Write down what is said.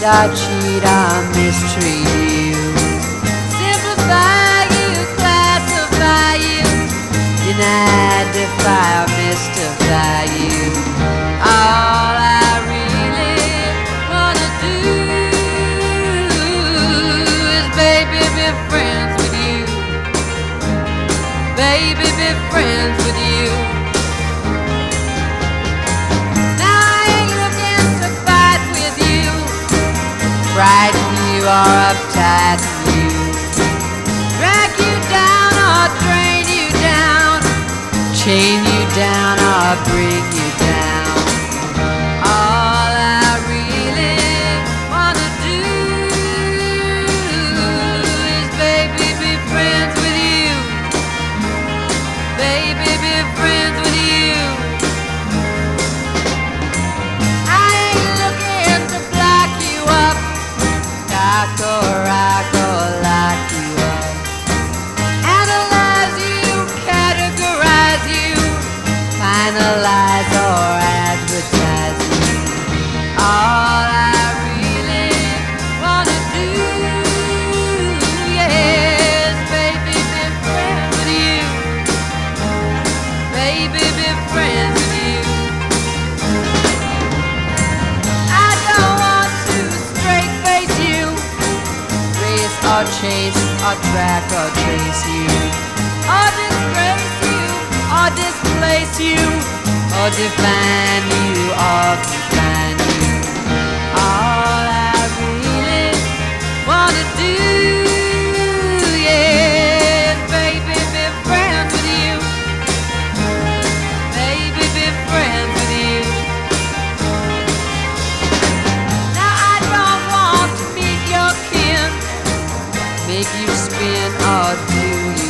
hate or cheat or mistreat you. Simplify you, classify you, deny, defy mystify you. All or uptight you, drag you down or drain you down, chain you down or bring you or chase or track or trace you. Or disgrace you or displace you. Or define you or define you. All I really want to do make you spin? Or do you?